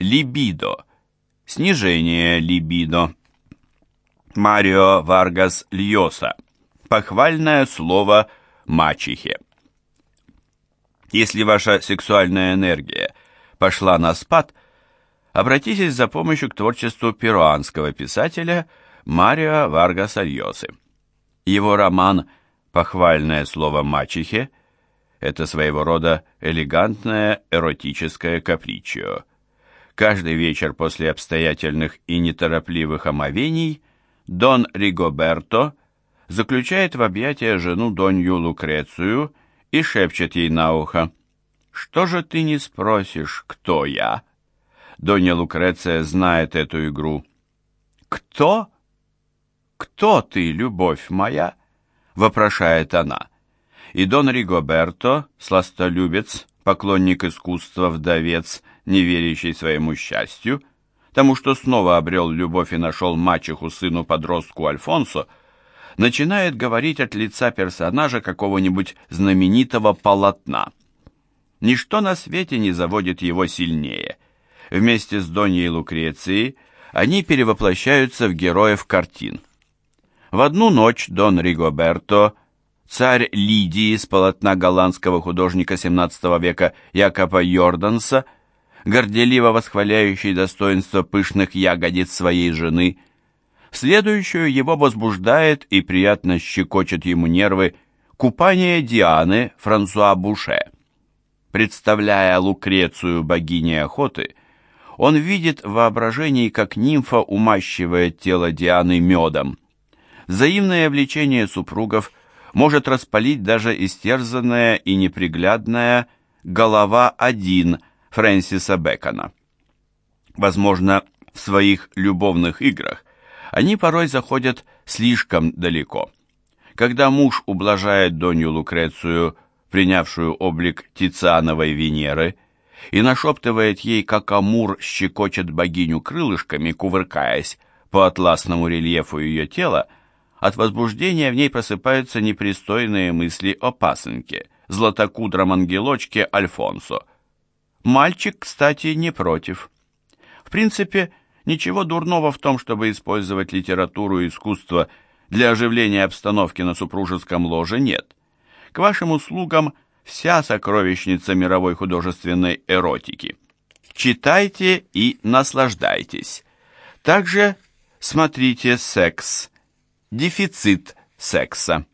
Либидо. Снижение либидо. Марио Варгас Льоса. Похвальное слово мачехе. Если ваша сексуальная энергия пошла на спад, обратитесь за помощью к творчеству перуанского писателя Марио Варгаса Льосы. Его роман «Похвальное слово мачехе» — это своего рода элегантное эротическое капричио. Каждый вечер после обстоятельных и неторопливых омовений Дон Ригоберто заключает в объятия жену Донью Лукрецию и шепчет ей на ухо «Что же ты не спросишь, кто я?» Донья Лукреция знает эту игру. «Кто? Кто ты, любовь моя?» — вопрошает она. И Дон Ригоберто, сластолюбец, поклонник искусства, вдовец, не верящий своему счастью, тому, что снова обрел любовь и нашел мачеху сыну-подростку Альфонсо, начинает говорить от лица персонажа какого-нибудь знаменитого полотна. Ничто на свете не заводит его сильнее. Вместе с Доньей Лукрецией они перевоплощаются в героев картин. В одну ночь Дон Ригоберто, царь Лидии с полотна голландского художника XVII века Якоба Йорданса, горделиво восхваляющий достоинство пышных ягодиц своей жены – Следующую его возбуждает и приятно щекочет ему нервы купание Дианы Франсуа Буше. Представляя Лукрецию богиней охоты, он видит в воображении, как нимфа умащивает тело Дианы медом. Взаимное влечение супругов может распалить даже истерзанная и неприглядная голова один Фрэнсиса Бэкона. Возможно, в своих любовных играх они порой заходят слишком далеко. Когда муж ублажает Донью Лукрецию, принявшую облик Тициановой Венеры, и нашептывает ей, как Амур щекочет богиню крылышками, кувыркаясь по атласному рельефу ее тела, от возбуждения в ней просыпаются непристойные мысли о пасынке, златокудром ангелочке Альфонсо. Мальчик, кстати, не против. В принципе, Ничего дурного в том, чтобы использовать литературу и искусство для оживления обстановки на супружеском ложе, нет. К вашим услугам вся сокровищница мировой художественной эротики. Читайте и наслаждайтесь. Также смотрите «Секс», «Дефицит секса».